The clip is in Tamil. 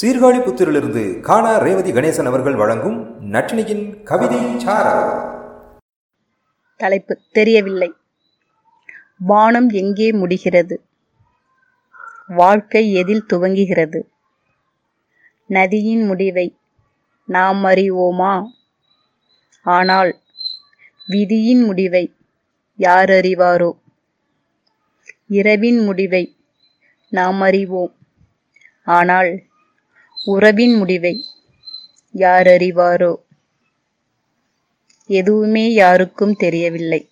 சீர்காழிபுத்தூரிலிருந்து காணா ரேவதி கணேசன் அவர்கள் வழங்கும் நட்டினியின் கவிதை தலைப்பு தெரியவில்லை. வானம் எங்கே முடிகிறது? வாழ்க்கை எதில் துவங்குகிறது? நதியின் முடிவை நாம் அறிவோமா? ஆனால் விதியின் முடிவை யார் அறிவாரோ? இரவின் முடிவை நாம் அறிவோம். ஆனால் உறவின் முடிவை யார் அறிவாரோ? எதுவுமே யாருக்கும் தெரியவில்லை.